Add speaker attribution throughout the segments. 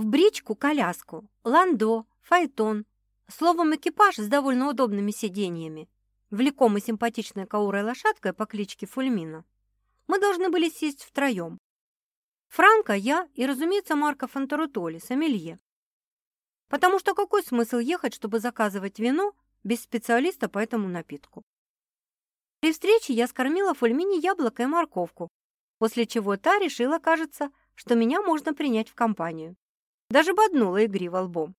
Speaker 1: в бричку-коляску, ландо, файтон, словом, экипаж с довольно удобными сиденьями, влекомый симпатичной каурой лошадкой по кличке Фульмина, мы должны были сесть втроем. Франко, я и, разумеется, Марко Фонтарутоли, сомелье. Потому что какой смысл ехать, чтобы заказывать вино без специалиста по этому напитку? При встрече я скормила Фульмине яблоко и морковку, после чего та решила, кажется, что меня можно принять в компанию. Даже боднула игриво лбом.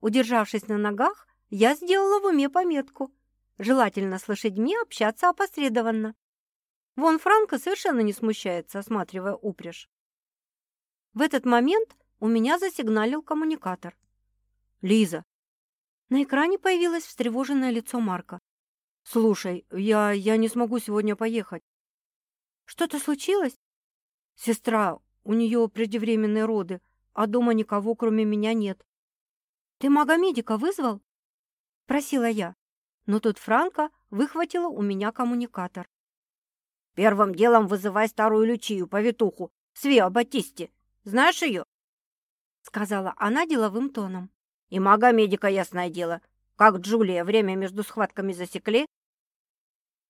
Speaker 1: Удержавшись на ногах, я сделала в уме пометку. Желательно с лошадьми общаться опосредованно. Вон Франко совершенно не смущается, осматривая упряжь. В этот момент у меня засигналил коммуникатор. «Лиза!» На экране появилось встревоженное лицо Марка. «Слушай, я, я не смогу сегодня поехать». «Что-то случилось?» «Сестра, у нее преждевременные роды, а дома никого, кроме меня, нет». «Ты мага-медика вызвал?» Просила я, но тут Франко выхватила у меня коммуникатор.
Speaker 2: Первым делом вызывай старую Лючию, повитуху, Свео Батисти. Знаешь ее?»
Speaker 1: Сказала она деловым тоном.
Speaker 2: «И мага-медика, ясное дело. Как Джулия время между схватками засекли?»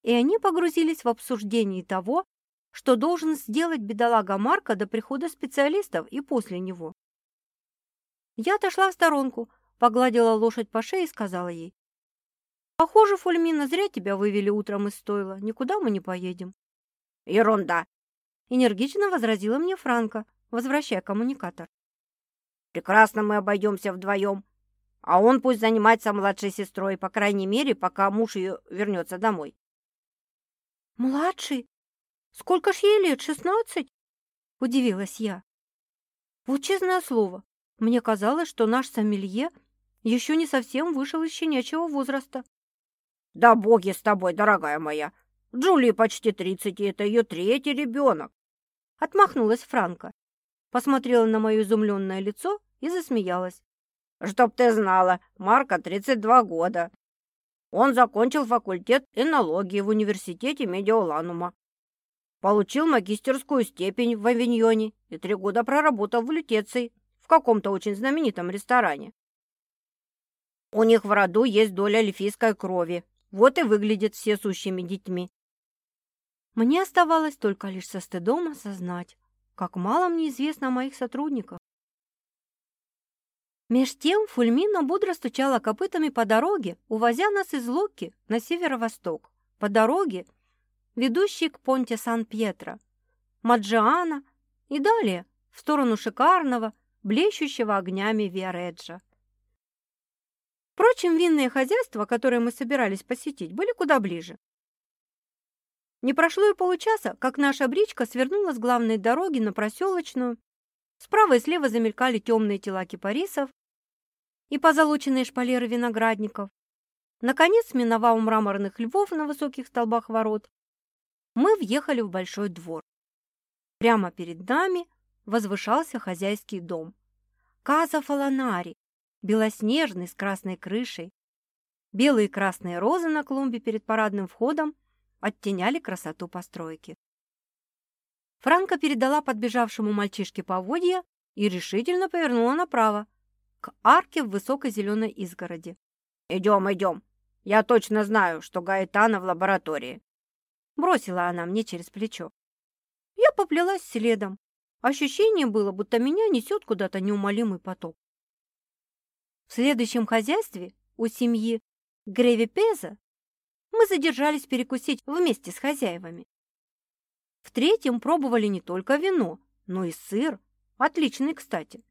Speaker 1: И они погрузились в обсуждение того, что должен сделать бедолага Марка до прихода специалистов и после него. Я отошла в сторонку, погладила лошадь по шее и сказала ей. «Похоже, Фульмина, зря тебя вывели утром из стойла. Никуда мы не поедем».
Speaker 2: «Ерунда!»
Speaker 1: — энергично возразила мне Франко, возвращая коммуникатор.
Speaker 2: «Прекрасно мы обойдемся вдвоем. А он пусть занимается младшей сестрой, по крайней мере, пока муж ее вернется домой».
Speaker 1: «Младший? Сколько ж ей лет, шестнадцать?» — удивилась я. Вот честное слово, мне казалось, что наш сомелье еще не совсем вышел из щенячьего возраста.
Speaker 2: «Да боги с тобой, дорогая моя! Джулии почти тридцать, и это ее третий ребенок.
Speaker 1: Отмахнулась Франка, посмотрела на мое изумленное лицо и засмеялась.
Speaker 2: Чтоб ты знала, Марка 32 года. Он закончил факультет энологии в университете Медиоланума. Получил магистерскую степень в Авиньоне и три года проработал в Лютеции, в каком-то очень знаменитом ресторане. У них в роду есть доля эльфийской крови, вот и выглядят все сущими детьми.
Speaker 1: Мне оставалось только лишь со стыдом осознать, как мало мне известно о моих сотрудниках. Меж тем Фульмина бодро стучала копытами по дороге, увозя нас из Локи на северо-восток, по дороге, ведущей к понте Сан-Пьетро, Маджиана и далее в сторону шикарного, блещущего огнями Виареджа. Впрочем, винные хозяйства, которые мы собирались посетить, были куда ближе. Не прошло и получаса, как наша бричка свернула с главной дороги на проселочную. Справа и слева замелькали темные тела кипарисов и позолоченные шпалеры виноградников. Наконец, миновав мраморных львов на высоких столбах ворот, мы въехали в большой двор. Прямо перед нами возвышался хозяйский дом. Каза Фаланари, белоснежный с красной крышей. Белые и красные розы на клумбе перед парадным входом оттеняли красоту постройки. Франка передала подбежавшему мальчишке поводья и решительно повернула направо, к арке в высокой зеленой изгороди.
Speaker 2: «Идем, идем! Я точно знаю, что Гаэтана в лаборатории!»
Speaker 1: Бросила она мне через плечо. Я поплелась следом. Ощущение было, будто меня несет куда-то неумолимый поток. В следующем хозяйстве у семьи Греви-Пеза мы задержались перекусить вместе с хозяевами. В третьем пробовали не только вино, но и сыр, отличный, кстати.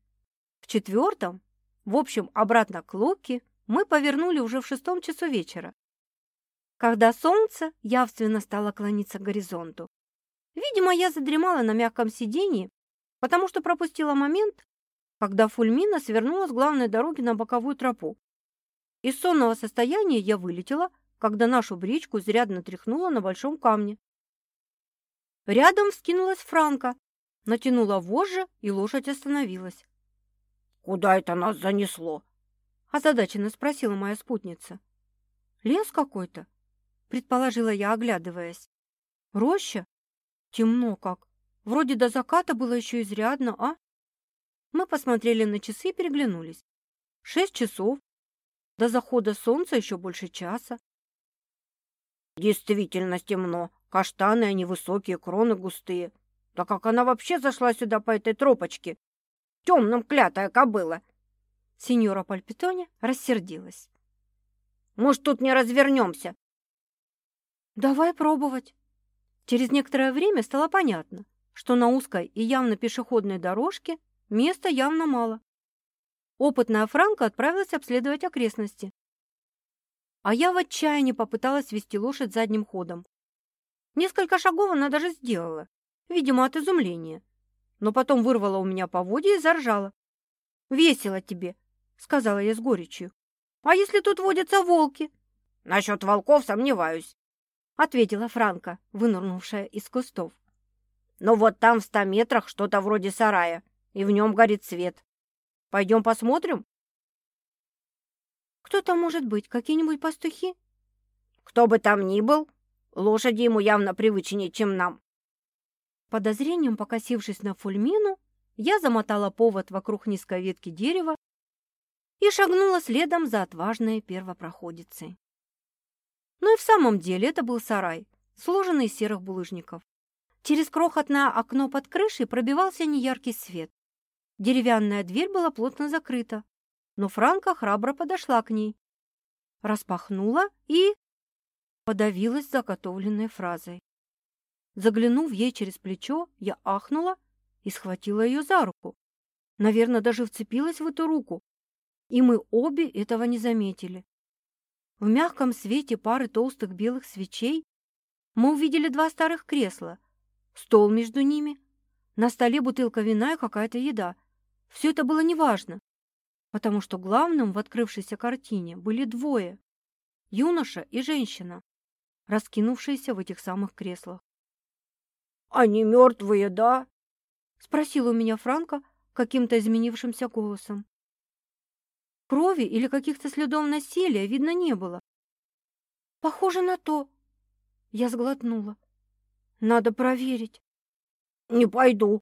Speaker 1: В четвертом, в общем, обратно к Луке, мы повернули уже в шестом часу вечера, когда солнце явственно стало клониться к горизонту. Видимо, я задремала на мягком сиденье, потому что пропустила момент, когда Фульмина свернула с главной дороги на боковую тропу. Из сонного состояния я вылетела когда нашу бричку изрядно тряхнуло на большом камне. Рядом вскинулась Франка, натянула вожжи, и лошадь остановилась.
Speaker 2: «Куда это нас занесло?»
Speaker 1: – озадаченно спросила моя спутница. «Лес какой-то», – предположила я, оглядываясь. «Роща? Темно как. Вроде до заката было еще изрядно, а?» Мы посмотрели на часы и переглянулись. Шесть часов. До захода солнца еще больше часа.
Speaker 2: Действительно темно. Каштаны, они высокие, кроны густые. Да как она вообще зашла сюда по этой тропочке? Темным клятая кобыла.
Speaker 1: Сеньора Пальпитоне рассердилась.
Speaker 2: Может, тут не развернемся?
Speaker 1: Давай пробовать. Через некоторое время стало понятно, что на узкой и явно пешеходной дорожке места явно мало. Опытная Франка отправилась обследовать окрестности. А я в отчаянии попыталась вести лошадь задним ходом. Несколько шагов она даже сделала, видимо, от изумления. Но потом вырвала у меня поводья и заржала. «Весело тебе», — сказала я с горечью. «А если тут водятся волки?»
Speaker 2: «Насчет волков сомневаюсь», —
Speaker 1: ответила Франка, вынырнувшая из кустов.
Speaker 2: «Но вот там в ста метрах что-то вроде сарая, и в нем горит свет. Пойдем посмотрим?»
Speaker 1: «Кто там может быть? Какие-нибудь пастухи?»
Speaker 2: «Кто бы там ни был, лошади ему явно привычнее, чем нам».
Speaker 1: Подозрением покосившись на фульмину, я замотала повод вокруг низкой ветки дерева и шагнула следом за отважной первопроходицей. Ну и в самом деле это был сарай, сложенный из серых булыжников. Через крохотное окно под крышей пробивался неяркий свет. Деревянная дверь была плотно закрыта, но Франка храбро подошла к ней, распахнула и подавилась заготовленной фразой. Заглянув ей через плечо, я ахнула и схватила ее за руку. Наверное, даже вцепилась в эту руку, и мы обе этого не заметили. В мягком свете пары толстых белых свечей мы увидели два старых кресла, стол между ними, на столе бутылка вина и какая-то еда. Все это было неважно, потому что главным в открывшейся картине были двое – юноша и женщина, раскинувшиеся в этих самых креслах.
Speaker 2: «Они мертвые, да?»
Speaker 1: – спросил у меня Франко каким-то изменившимся голосом. Крови или каких-то следов насилия видно не было. Похоже на то. Я сглотнула. Надо проверить.
Speaker 2: Не пойду.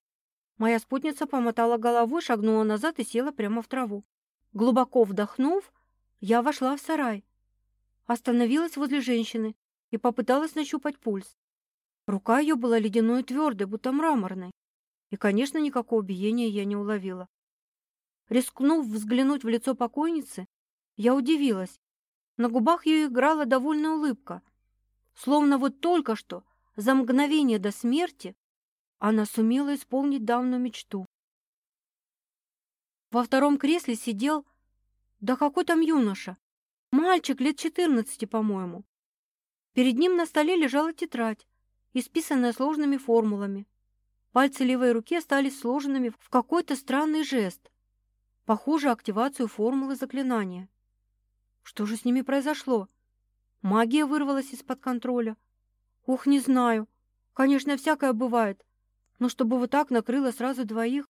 Speaker 1: Моя спутница помотала головой, шагнула назад и села прямо в траву. Глубоко вдохнув, я вошла в сарай. Остановилась возле женщины и попыталась нащупать пульс. Рука ее была ледяной и твердой, будто мраморной. И, конечно, никакого биения я не уловила. Рискнув взглянуть в лицо покойницы, я удивилась. На губах ее играла довольная улыбка. Словно вот только что, за мгновение до смерти, она сумела исполнить давнюю мечту. Во втором кресле сидел, да какой там юноша, мальчик лет четырнадцати, по-моему. Перед ним на столе лежала тетрадь, исписанная сложными формулами. Пальцы левой руки остались сложенными в какой-то странный жест. Похоже, активацию формулы заклинания. Что же с ними произошло? Магия вырвалась из-под контроля. Ух, не знаю. Конечно, всякое бывает. Но чтобы вот так накрыло сразу двоих,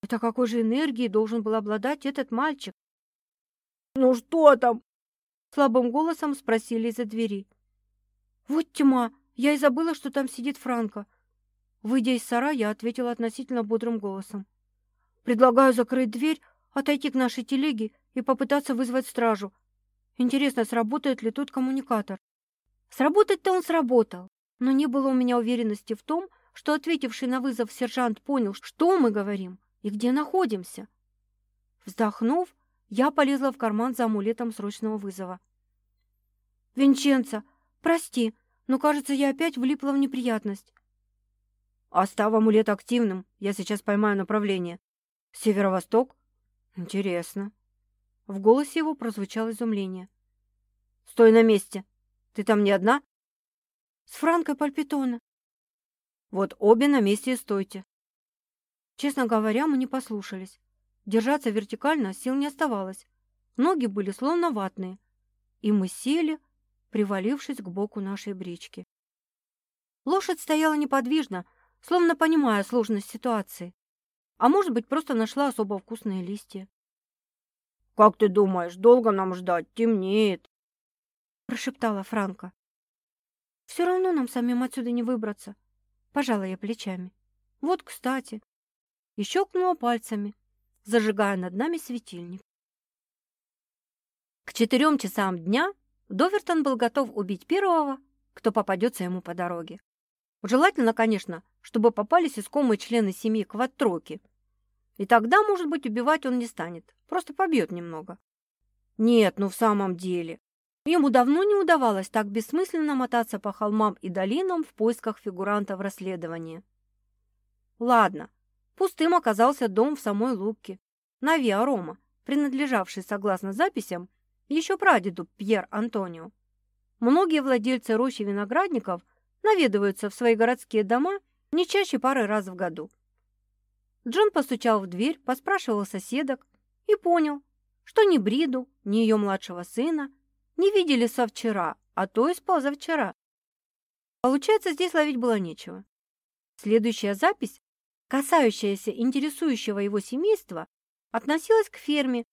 Speaker 1: это какой же энергией должен был обладать этот мальчик?
Speaker 2: «Ну что там?»
Speaker 1: Слабым голосом спросили из-за двери. «Вот тьма! Я и забыла, что там сидит Франко». Выйдя из сарая, я ответила относительно бодрым голосом. Предлагаю закрыть дверь, отойти к нашей телеге и попытаться вызвать стражу. Интересно, сработает ли тут коммуникатор? Сработать-то он сработал, но не было у меня уверенности в том, что ответивший на вызов сержант понял, что мы говорим и где находимся. Вздохнув, я полезла в карман за амулетом срочного вызова. «Винченцо, прости, но, кажется, я опять влипла в неприятность».
Speaker 2: «Оставь амулет активным, я сейчас поймаю направление. Северо-восток? Интересно.
Speaker 1: В голосе его прозвучало изумление.
Speaker 2: Стой на месте. Ты там не одна?
Speaker 1: С Франкой Пальпитона.
Speaker 2: Вот обе на месте и стойте.
Speaker 1: Честно говоря, мы не послушались. Держаться вертикально сил не оставалось. Ноги были словно ватные. И мы сели, привалившись к боку нашей брички. Лошадь стояла неподвижно, словно понимая сложность ситуации. А может быть, просто нашла особо вкусные листья.
Speaker 2: «Как ты думаешь, долго нам ждать? Темнеет!»
Speaker 1: Прошептала Франка. «Все равно нам самим отсюда не выбраться», — пожала я плечами. «Вот, кстати». И щелкнула пальцами, зажигая над нами светильник. К четырем часам дня Довертон был готов убить первого, кто попадется ему по дороге. Желательно, конечно, чтобы попались искомые члены семьи Кваттроки. И тогда, может быть, убивать он не станет, просто побьет немного. Нет, ну в самом деле. Ему давно не удавалось так бессмысленно мотаться по холмам и долинам в поисках фигурантов расследования. Ладно, пустым оказался дом в самой Лубке, на Виарома, принадлежавший, согласно записям, еще прадеду Пьер Антонио. Многие владельцы рощи виноградников наведываются в свои городские дома не чаще пары раз в году. Джон постучал в дверь, поспрашивал соседок и понял, что ни Бриду, ни ее младшего сына не видели со вчера, а то и с позавчера. Получается, здесь ловить было нечего. Следующая запись, касающаяся интересующего его семейства, относилась к ферме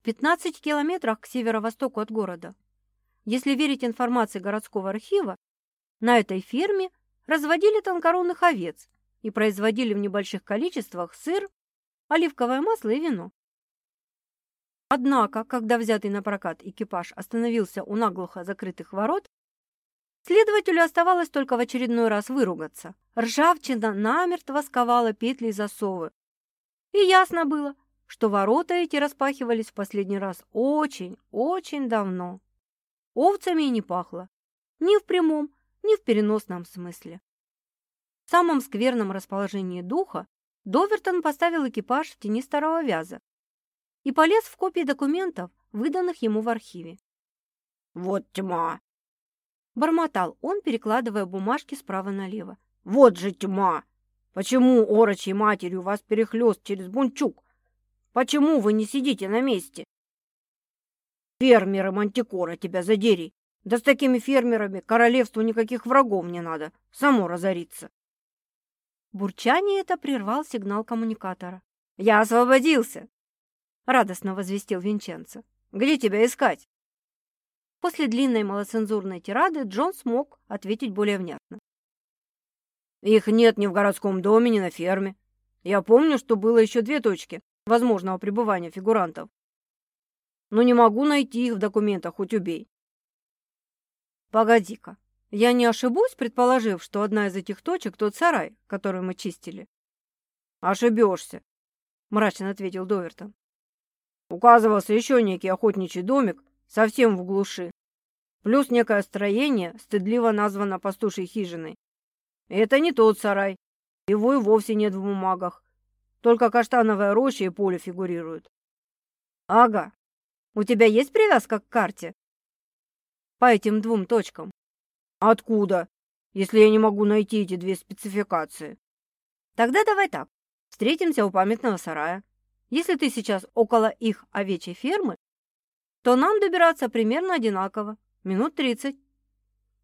Speaker 1: в 15 километрах к северо-востоку от города. Если верить информации городского архива, на этой ферме разводили тонкорунных овец и производили в небольших количествах сыр, оливковое масло и вино. Однако, когда взятый на прокат экипаж остановился у наглухо закрытых ворот, следователю оставалось только в очередной раз выругаться. Ржавчина намертво сковала петли и засовы. И ясно было, что ворота эти распахивались в последний раз очень, очень давно. Овцами и не пахло. Ни в прямом, ни в переносном смысле. В самом скверном расположении духа Довертон поставил экипаж в тени старого вяза и полез в копии документов, выданных ему в архиве.
Speaker 2: «Вот тьма!»
Speaker 1: Бормотал он, перекладывая бумажки справа налево.
Speaker 2: «Вот же тьма! Почему орочей матерью вас перехлёст через бунчук? Почему вы не сидите на месте? Фермеры Мантикора тебя задери. Да с такими фермерами королевству никаких врагов не надо. Само разориться.
Speaker 1: Бурчание это прервал сигнал коммуникатора.
Speaker 2: «Я освободился!»
Speaker 1: радостно возвестил Винченцо.
Speaker 2: «Где тебя искать?»
Speaker 1: После длинной малоцензурной тирады Джон смог ответить более внятно.
Speaker 2: «Их нет ни в городском доме, ни на ферме. Я помню, что было еще две точки возможного пребывания фигурантов. Но не могу найти их в документах, хоть убей».
Speaker 1: «Погоди-ка, я не ошибусь, предположив, что одна из этих точек тот сарай, который мы чистили?»
Speaker 2: «Ошибешься», — мрачно ответил Довертон. Указывался еще некий охотничий домик, совсем в глуши. Плюс некое строение, стыдливо названо пастушей хижиной. Это не тот сарай. Его и вовсе нет в бумагах. Только каштановая роща и поле фигурируют.
Speaker 1: Ага. У тебя есть привязка к карте? По этим двум точкам.
Speaker 2: Откуда? Если я не могу найти эти две спецификации.
Speaker 1: Тогда давай так. Встретимся у памятного сарая. Если ты сейчас около их овечьей фермы, то нам добираться примерно одинаково, минут тридцать.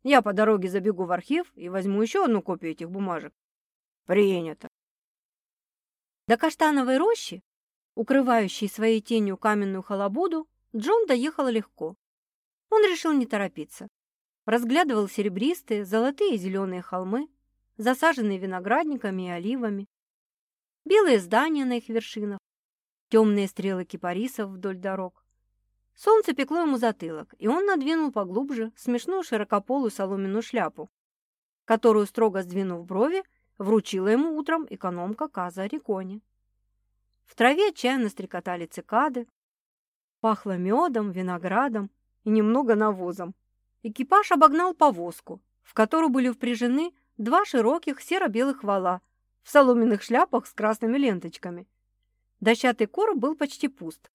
Speaker 1: Я по дороге забегу в архив и возьму еще одну копию этих бумажек.
Speaker 2: Принято.
Speaker 1: До каштановой рощи, укрывающей своей тенью каменную халабуду, Джон доехал легко. Он решил не торопиться. Разглядывал серебристые, золотые и зеленые холмы, засаженные виноградниками и оливами, белые здания на их вершинах, темные стрелы кипарисов вдоль дорог. Солнце пекло ему затылок, и он надвинул поглубже смешную широкополую соломенную шляпу, которую, строго сдвинув брови, вручила ему утром экономка Каза Рикони. В траве отчаянно стрекотали цикады, пахло медом, виноградом и немного навозом. Экипаж обогнал повозку, в которую были впряжены два широких серо-белых вала в соломенных шляпах с красными ленточками Дощатый короб был почти пуст.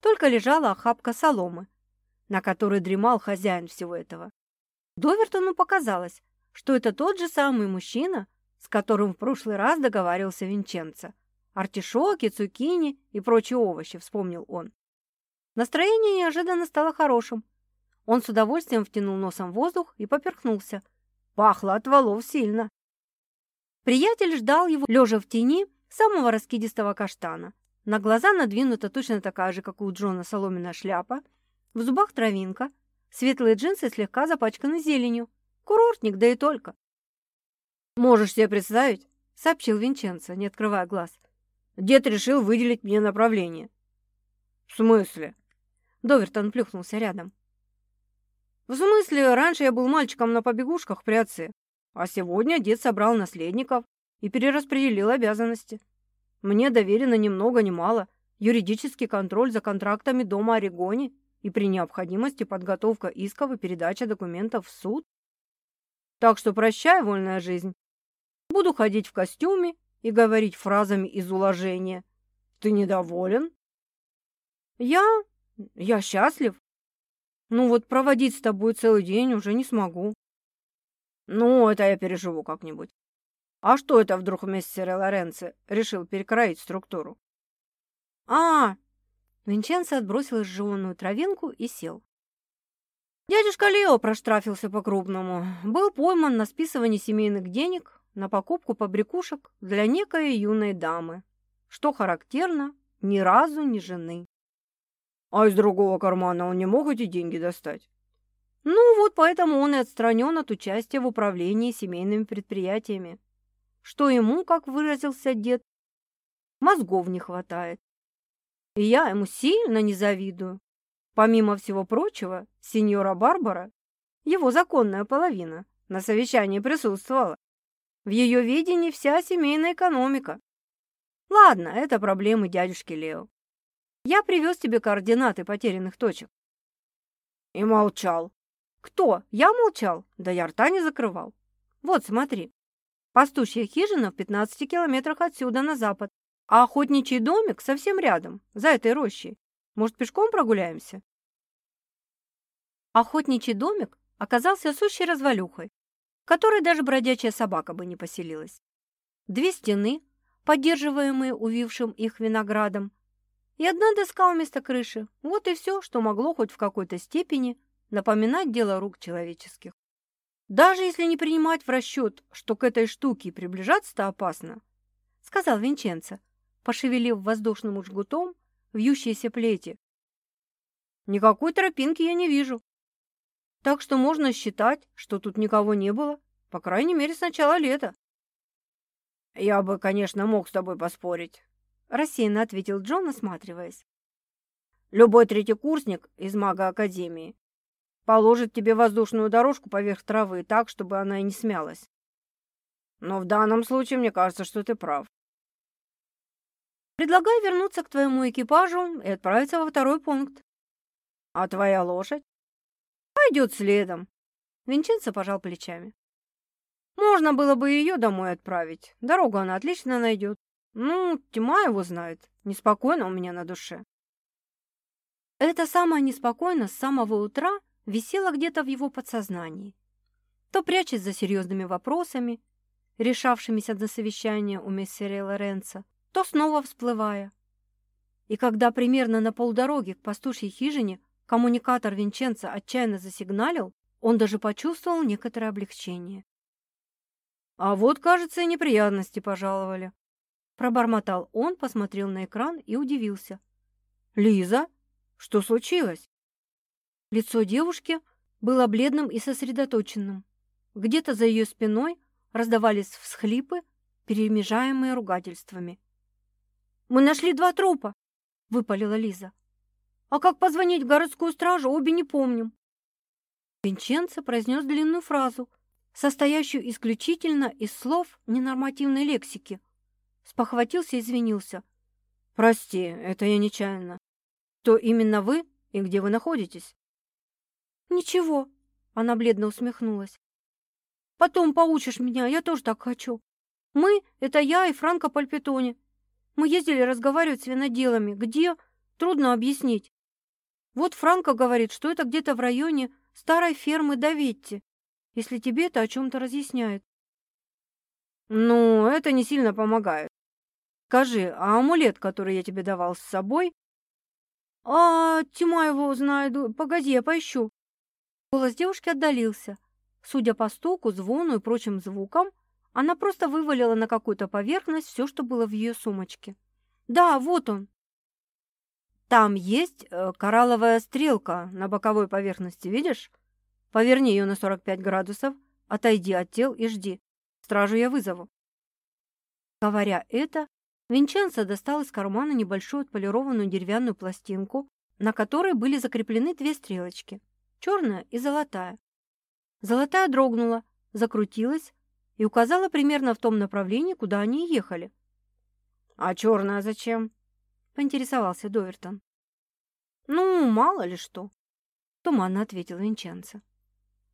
Speaker 1: Только лежала охапка соломы, на которой дремал хозяин всего этого. Довертону показалось, что это тот же самый мужчина, с которым в прошлый раз договаривался Винченцо. Артишоки, цукини и прочие овощи, вспомнил он. Настроение неожиданно стало хорошим. Он с удовольствием втянул носом воздух и поперхнулся. Пахло от валов сильно. Приятель ждал его, лежа в тени самого раскидистого каштана. На глаза надвинута точно такая же, как у Джона, соломенная шляпа. В зубах травинка. Светлые джинсы слегка запачканы зеленью. Курортник, да и только.
Speaker 2: «Можешь себе представить?»
Speaker 1: — сообщил Винченцо, не открывая глаз.
Speaker 2: Дед решил выделить мне направление. В смысле?
Speaker 1: Довертон плюхнулся рядом.
Speaker 2: В смысле, раньше я был мальчиком на побегушках при отце, а сегодня дед собрал наследников и перераспределил обязанности. Мне доверено ни много ни мало юридический контроль за контрактами дома Орегоне и при необходимости подготовка исков и передача документов в суд. Так что прощай, вольная жизнь. Буду ходить в костюме и говорить фразами из уложения. Ты недоволен? Я? Я счастлив. Ну вот проводить с тобой целый день уже не смогу. Ну, это я переживу как-нибудь. А что это вдруг мистер Лоренцо решил перекроить структуру?
Speaker 1: А, Винченцо отбросил изжеванную травинку и сел.
Speaker 2: Дядюшка Лео проштрафился по-крупному. Был пойман на списывании семейных денег на покупку побрякушек для некой юной дамы, что характерно, ни разу не жены. А из другого кармана он не мог эти деньги достать? Ну вот поэтому он и отстранен от участия в управлении семейными предприятиями. Что ему, как выразился дед, мозгов не хватает. И я ему сильно не завидую. Помимо всего прочего, сеньора Барбара, его законная половина, на совещании присутствовала. В ее видении вся семейная экономика. Ладно, это проблемы дядюшки Лео. Я привез тебе координаты потерянных точек. И молчал. Кто? Я молчал? Да я рта не закрывал. Вот, смотри. Пастушья хижина в 15 километрах отсюда на запад, а охотничий домик совсем рядом, за этой рощей. Может, пешком прогуляемся?
Speaker 1: Охотничий домик оказался сущей развалюхой, которой даже бродячая собака бы не поселилась. Две стены, поддерживаемые увившим их виноградом, и одна доска вместо крыши. Вот и все, что могло хоть в какой-то степени напоминать дело рук человеческих. Даже если не принимать в расчет, что к этой штуке приближаться-то опасно, сказал Винченцо, пошевелив воздушным жгутом вьющиеся плети. Никакой тропинки я не вижу. Так что можно считать, что тут никого не было, по крайней мере, с начала лета. «Я бы, конечно, мог с тобой поспорить», — рассеянно ответил Джон, осматриваясь. «Любой третий курсник из мага-академии положит тебе воздушную дорожку поверх травы так, чтобы она и не смялась. Но в данном случае мне кажется, что ты прав. Предлагаю вернуться к твоему экипажу и отправиться во второй пункт. А твоя лошадь? Пойдет следом. Винченцо пожал плечами. Можно было бы ее домой отправить. Дорогу она отлично найдет. Ну, тьма его знает. Неспокойно у меня на душе. Это самое неспокойно с самого утра висело где-то в его подсознании. То прячась за серьезными вопросами, решавшимися на совещании у мессера Лоренца, то снова всплывая. И когда примерно на полдороги к пастушьей хижине коммуникатор Винченца отчаянно засигналил, он даже почувствовал некоторое облегчение.
Speaker 2: «А вот, кажется, и неприятности пожаловали», — пробормотал он, посмотрел на экран и удивился. «Лиза, что случилось?»
Speaker 1: Лицо девушки было бледным и сосредоточенным. Где-то за ее спиной раздавались всхлипы, перемежаемые ругательствами. «Мы нашли два трупа!» — выпалила Лиза. «А как позвонить в городскую стражу, обе не помним». Винченцо произнес длинную фразу, состоящую исключительно из слов ненормативной лексики. Спохватился и извинился.
Speaker 2: «Прости, это я нечаянно. Кто именно вы и где вы находитесь?»
Speaker 1: «Ничего», — она бледно усмехнулась. «Потом поучишь меня, я тоже так хочу. Мы — это я и Франко Пальпитоне. Мы ездили разговаривать с виноделами. Где? Трудно объяснить. Вот Франко говорит, что это где-то в районе старой фермы Даветти если тебе это о чем-то разъясняет.
Speaker 2: Ну, это не сильно помогает. Скажи, а амулет, который я тебе давал с собой?
Speaker 1: А, тьма его знает. Погоди, я поищу. Голос девушки отдалился. Судя по стуку, звону и прочим звукам, она просто вывалила на какую-то поверхность все, что было в ее сумочке. Да, вот он.
Speaker 2: Там есть э, коралловая стрелка на боковой поверхности, видишь? Поверни ее на 45 градусов, отойди от тел и жди. Стражу я вызову.
Speaker 1: Говоря это, Винченцо достал из кармана небольшую отполированную деревянную пластинку, на которой были закреплены две стрелочки – черная и золотая. Золотая дрогнула, закрутилась и указала примерно в том направлении, куда они ехали.
Speaker 2: «А черная зачем?»
Speaker 1: – поинтересовался Довертон.
Speaker 2: «Ну, мало ли что», –
Speaker 1: туманно ответил Винченцо.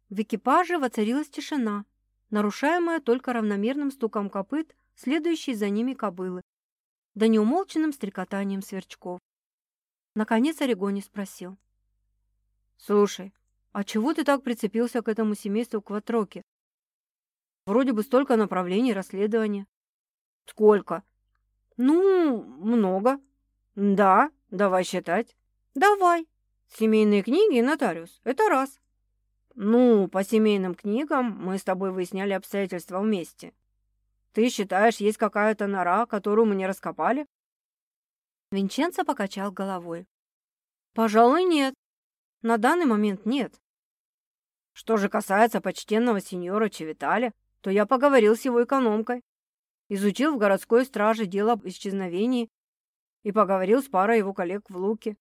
Speaker 1: В экипаже воцарилась тишина, нарушаемая только равномерным стуком копыт, следующей за ними кобылы, да неумолченным стрекотанием сверчков. Наконец Орегони спросил. «Слушай, а чего ты так прицепился к этому семейству Кватроки? Вроде бы столько направлений расследования».
Speaker 2: «Сколько?»
Speaker 1: «Ну, много».
Speaker 2: «Да, давай считать».
Speaker 1: «Давай. Семейные книги и нотариус. Это раз».
Speaker 2: «Ну, по семейным книгам мы с тобой выясняли обстоятельства вместе. Ты считаешь, есть какая-то нора, которую мы не раскопали?
Speaker 1: Винченцо покачал головой. Пожалуй, нет. На данный момент нет.
Speaker 2: Что же касается почтенного сеньора Чевиталя, то я поговорил с его экономкой, изучил в городской страже дело об исчезновении и поговорил с парой его коллег в Луке.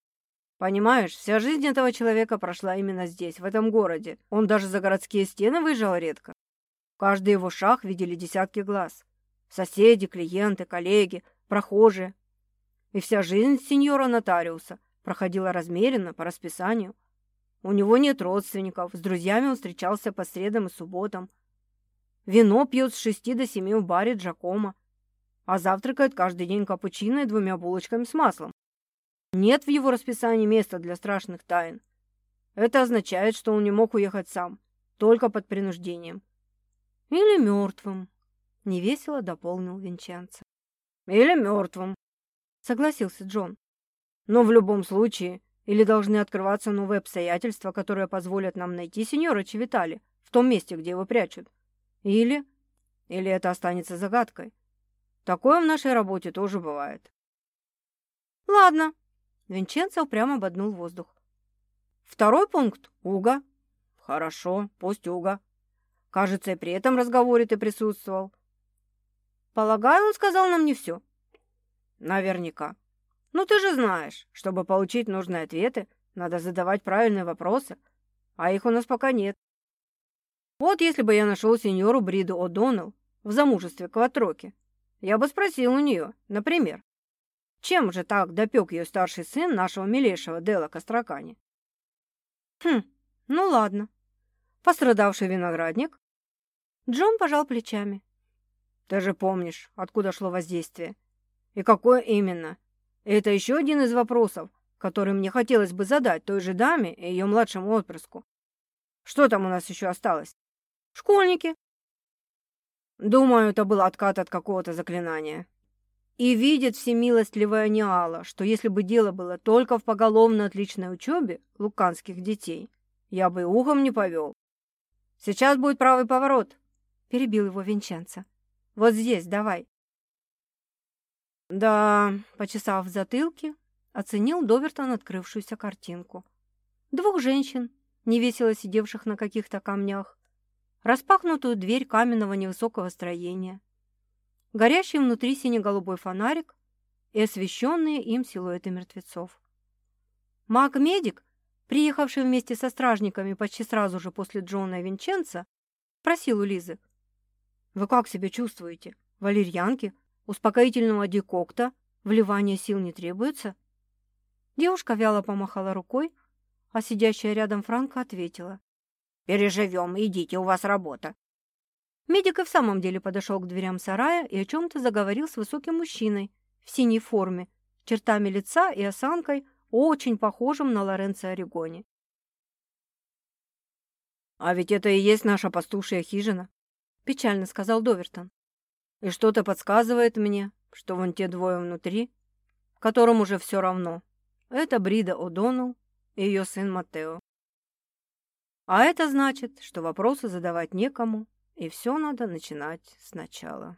Speaker 2: Понимаешь, вся жизнь этого человека прошла именно здесь, в этом городе. Он даже за городские стены выезжал редко. Каждый его шаг видели десятки глаз. Соседи, клиенты, коллеги, прохожие. И вся жизнь сеньора нотариуса проходила размеренно, по расписанию. У него нет родственников, с друзьями он встречался по средам и субботам. Вино пьет с шести до семи в баре Джакома, а завтракает каждый день капучино и двумя булочками с маслом. Нет в его расписании места для страшных тайн. Это означает, что он не мог уехать сам, только под принуждением.
Speaker 1: Или мертвым, — невесело дополнил Винченцо.
Speaker 2: Или мертвым, — согласился Джон. Но в любом случае, или должны открываться новые обстоятельства, которые позволят нам найти сеньора Чевитали в том месте, где его прячут. Или... Или это останется загадкой. Такое в нашей работе тоже бывает.
Speaker 1: Ладно. Винченцо прямо ободнул воздух.
Speaker 2: Второй пункт — Уга. Хорошо, пусть Уга. Кажется, и при этом разговоре ты присутствовал. Полагаю, он сказал нам не все. Наверняка. Ну ты же знаешь, чтобы получить нужные ответы, надо задавать правильные вопросы, а их у нас пока нет. Вот если бы я нашел сеньору Бриду О'Доннелл в замужестве Кватроки, я бы спросил у нее, например, чем же так допек ее старший сын нашего милейшего Дела Костракани?
Speaker 1: Хм, ну ладно. Пострадавший виноградник Джон пожал плечами.
Speaker 2: «Ты же помнишь, откуда шло воздействие. И какое именно? Это еще один из вопросов, который мне хотелось бы задать той же даме и ее младшему отпрыску. Что там у нас еще осталось?
Speaker 1: Школьники.
Speaker 2: Думаю, это был откат от какого-то заклинания. И видит всемилостливая Ниала, что если бы дело было только в поголовно отличной учебе луканских детей, я бы ухом не повел. Сейчас будет правый поворот, — перебил его Винченцо. «Вот здесь, давай».
Speaker 1: «Да», — почесав в затылке, оценил Довертон открывшуюся картинку. Двух женщин, невесело сидевших на каких-то камнях, распахнутую дверь каменного невысокого строения, горящий внутри сине-голубой фонарик и освещенные им силуэты мертвецов. Маг-медик, приехавший вместе со стражниками почти сразу же после Джона и Винченца, спросил у Лизы,
Speaker 2: вы как себя чувствуете? Валерьянки? Успокоительного декокта? Вливания сил не требуется?»
Speaker 1: Девушка вяло помахала рукой, а сидящая рядом Франка ответила.
Speaker 2: «Переживем, идите, у вас работа».
Speaker 1: Медик и в самом деле подошел к дверям сарая и о чем-то заговорил с высоким мужчиной в синей форме, чертами лица и осанкой, очень похожим на Лоренцо Орегони.
Speaker 2: «А ведь это и есть наша пастушья хижина»,
Speaker 1: печально сказал Довертон.
Speaker 2: И что-то подсказывает мне, что вон те двое внутри, которым уже все равно. Это Брида О'Доннелл и ее сын Матео. А это значит, что вопросы задавать некому, и все надо начинать сначала.